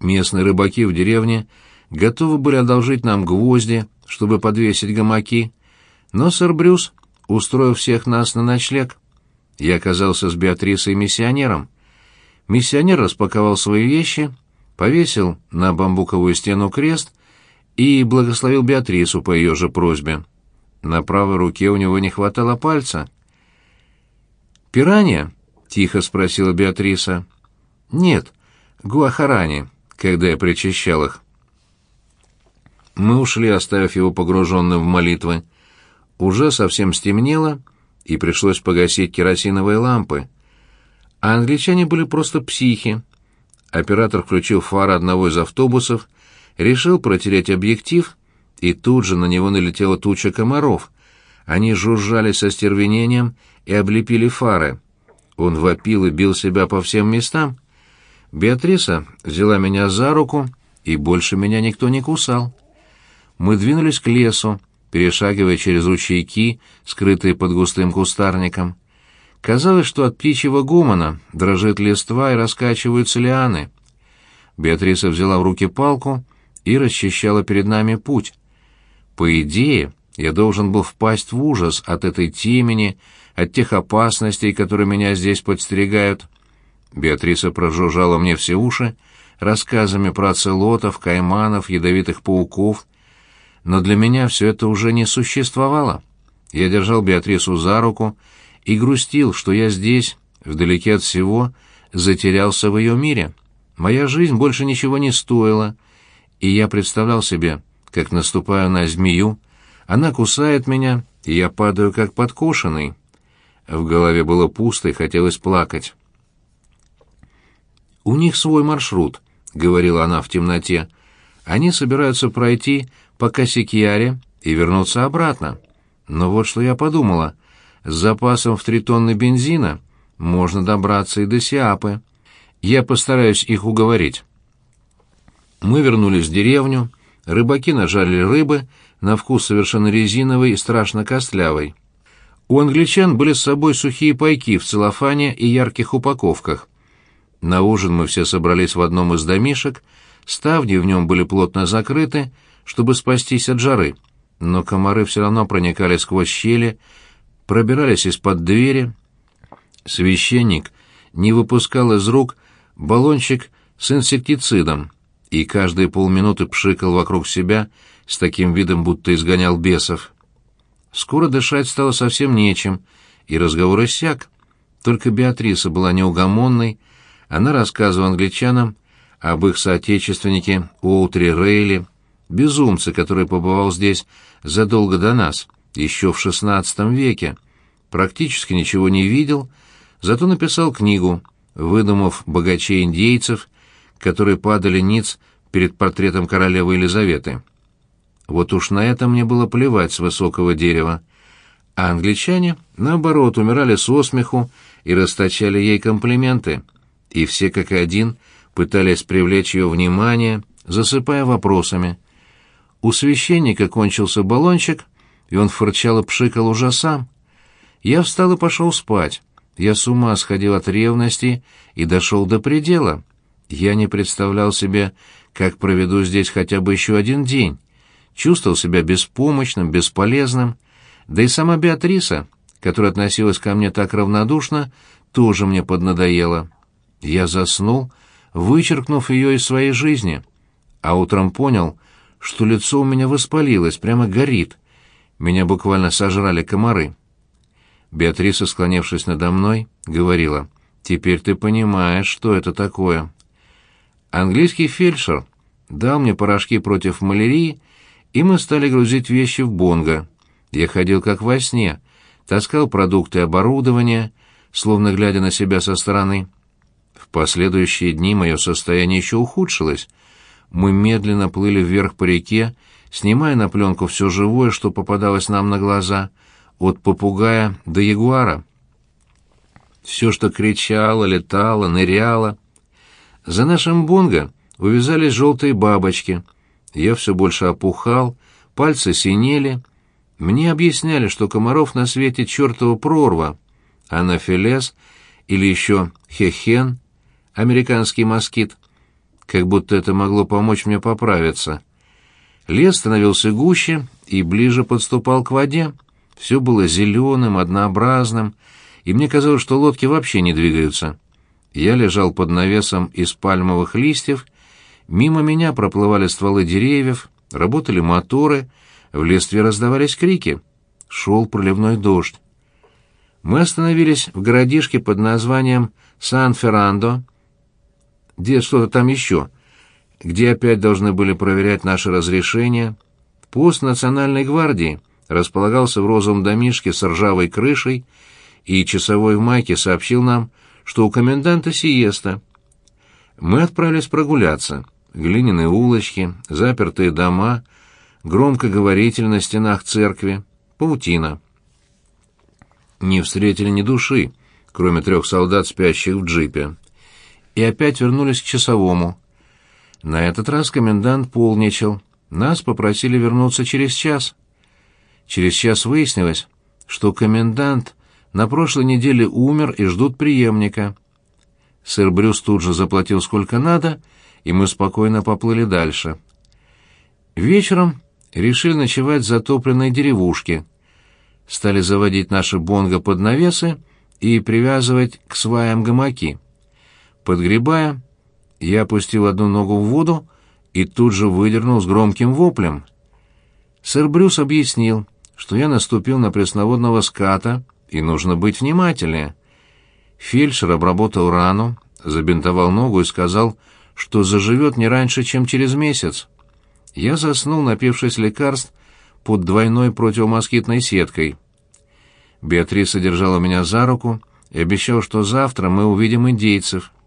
Местные рыбаки в деревне готовы были одолжить нам гвозди, чтобы подвесить гамаки, но сэр Брюс устроил всех нас на ночлег. Я оказался с Беатрисой миссионером. Миссионер распаковал свои вещи, повесил на бамбуковую стену крест и благословил Беатрису по ее же просьбе. На правой руке у него не хватало пальца. «Пиранья?» — тихо спросила Беатриса. «Нет, гуахарани, когда я причащал их». Мы ушли, оставив его погруженным в молитвы. Уже совсем стемнело, и пришлось погасить керосиновые лампы. А англичане были просто психи. Оператор включил фары одного из автобусов, решил протереть объектив, и тут же на него налетела туча комаров. Они жужжали со стервенением и облепили фары. Он вопил и бил себя по всем местам. Беатриса взяла меня за руку, и больше меня никто не кусал мы двинулись к лесу, перешагивая через ручейки, скрытые под густым кустарником. Казалось, что от птичьего гумана дрожит листва и раскачиваются лианы. Беатриса взяла в руки палку и расчищала перед нами путь. По идее, я должен был впасть в ужас от этой темени, от тех опасностей, которые меня здесь подстерегают. Беатриса прожужжала мне все уши рассказами про оцелотов, кайманов, ядовитых пауков — но для меня все это уже не существовало. Я держал Беатрису за руку и грустил, что я здесь, вдалеке от всего, затерялся в ее мире. Моя жизнь больше ничего не стоила, и я представлял себе, как наступаю на змею, она кусает меня, и я падаю как подкошенный. В голове было пусто и хотелось плакать. «У них свой маршрут», — говорила она в темноте. «Они собираются пройти по Касикьяре и вернуться обратно. Но вот что я подумала. С запасом в три тонны бензина можно добраться и до Сиапы. Я постараюсь их уговорить. Мы вернулись в деревню. Рыбаки нажали рыбы, на вкус совершенно резиновой и страшно костлявой. У англичан были с собой сухие пайки в целлофане и ярких упаковках. На ужин мы все собрались в одном из домишек, ставни в нем были плотно закрыты, чтобы спастись от жары, но комары все равно проникали сквозь щели, пробирались из-под двери. Священник не выпускал из рук баллончик с инсектицидом и каждые полминуты пшикал вокруг себя с таким видом, будто изгонял бесов. Скоро дышать стало совсем нечем, и разговор иссяк. Только Беатриса была неугомонной, она рассказывала англичанам об их соотечественнике Уолтере Рейли, безумце, который побывал здесь задолго до нас, еще в XVI веке, практически ничего не видел, зато написал книгу, выдумав богачей-индейцев, которые падали ниц перед портретом королевы Елизаветы. Вот уж на это мне было плевать с высокого дерева. А англичане, наоборот, умирали со смеху и расточали ей комплименты, и все как один пытались привлечь ее внимание, засыпая вопросами — у священника кончился баллончик, и он фырчал и пшикал уже сам. Я встал и пошел спать. Я с ума сходил от ревности и дошел до предела. Я не представлял себе, как проведу здесь хотя бы еще один день. Чувствовал себя беспомощным, бесполезным. Да и сама Беатриса, которая относилась ко мне так равнодушно, тоже мне поднадоела. Я заснул, вычеркнув ее из своей жизни. А утром понял, что лицо у меня воспалилось, прямо горит. Меня буквально сожрали комары. Беатриса, склонившись надо мной, говорила, «Теперь ты понимаешь, что это такое». Английский фельдшер дал мне порошки против малярии, и мы стали грузить вещи в бонго. Я ходил как во сне, таскал продукты и оборудование, словно глядя на себя со стороны. Последующие дни мое состояние еще ухудшилось мы медленно плыли вверх по реке, снимая на пленку все живое, что попадалось нам на глаза, от попугая до ягуара. Все, что кричало, летало, ныряло. За нашим бонго увязались желтые бабочки. Я все больше опухал, пальцы синели. Мне объясняли, что комаров на свете чертова прорва, анафилез или еще хехен, американский москит — как будто это могло помочь мне поправиться. Лес становился гуще и ближе подступал к воде. Все было зеленым, однообразным, и мне казалось, что лодки вообще не двигаются. Я лежал под навесом из пальмовых листьев, мимо меня проплывали стволы деревьев, работали моторы, в листве раздавались крики. Шел проливной дождь. Мы остановились в городишке под названием Сан-Феррандо, где что-то там еще, где опять должны были проверять наши разрешения. Пост Национальной гвардии располагался в розовом домишке с ржавой крышей, и часовой в майке сообщил нам, что у коменданта сиеста. Мы отправились прогуляться. Глиняные улочки, запертые дома, громкоговоритель на стенах церкви, паутина. Не встретили ни души, кроме трех солдат, спящих в джипе. И опять вернулись к часовому. На этот раз комендант полничал. Нас попросили вернуться через час. Через час выяснилось, что комендант на прошлой неделе умер и ждут преемника. Сэр Брюс тут же заплатил сколько надо, и мы спокойно поплыли дальше. Вечером решили ночевать в затопленной деревушке. Стали заводить наши бонго под навесы и привязывать к сваям гамаки. Подгребая, я опустил одну ногу в воду и тут же выдернул с громким воплем. Сэр Брюс объяснил, что я наступил на пресноводного ската, и нужно быть внимательнее. Фельдшер обработал рану, забинтовал ногу и сказал, что заживет не раньше, чем через месяц. Я заснул, напившись лекарств, под двойной противомоскитной сеткой. Беатриса держала меня за руку и обещала, что завтра мы увидим индейцев —